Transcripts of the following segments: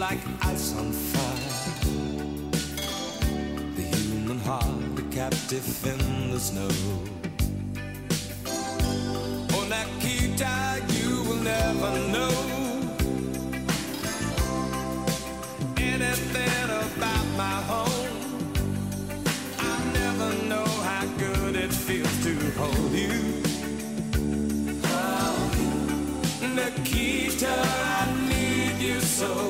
Like ice on fire. The human heart, a captive in the snow. Oh, Nikita, you will never know anything about my home. I never know how good it feels to hold you. Oh, Nikita, I need you so.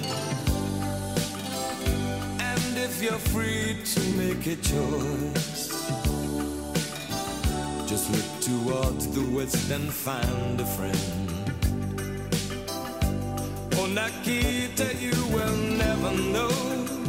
You're free to make a choice, just look towards the west and find a friend. Oh, you will never know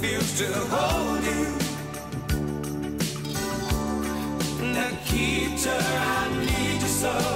feels to hold you. Nikita, I need you so.